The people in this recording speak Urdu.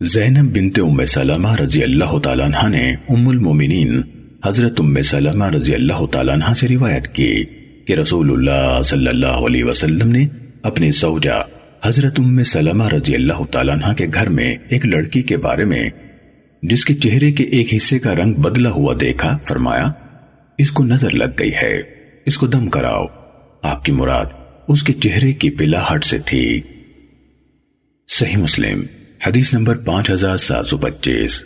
زینب بنت ام سلمہ رضی اللہ تعالیٰ عنہ نے ام المومنین حضرت ام سلمہ رضی اللہ تعالیٰ عنہ سے روایت کی کہ رسول اللہ صلی اللہ علیہ وسلم نے اپنی زوجہ حضرت ام سلمہ رضی اللہ تعالیٰ عنہ کے گھر میں ایک لڑکی کے بارے میں، جس کے چہرے کے ایک حصے کا رنگ بدلا ہوا دیکھا، فرمایا، اس کو نظر لگ گئی ہے، اس کو دم کراؤ۔ آپ کی مراد اس کے چہرے کی پلا ہٹ سے تھی۔ صحیح مسلم۔ حدیث نمبر پانچ ہزار سات سو پچیس۔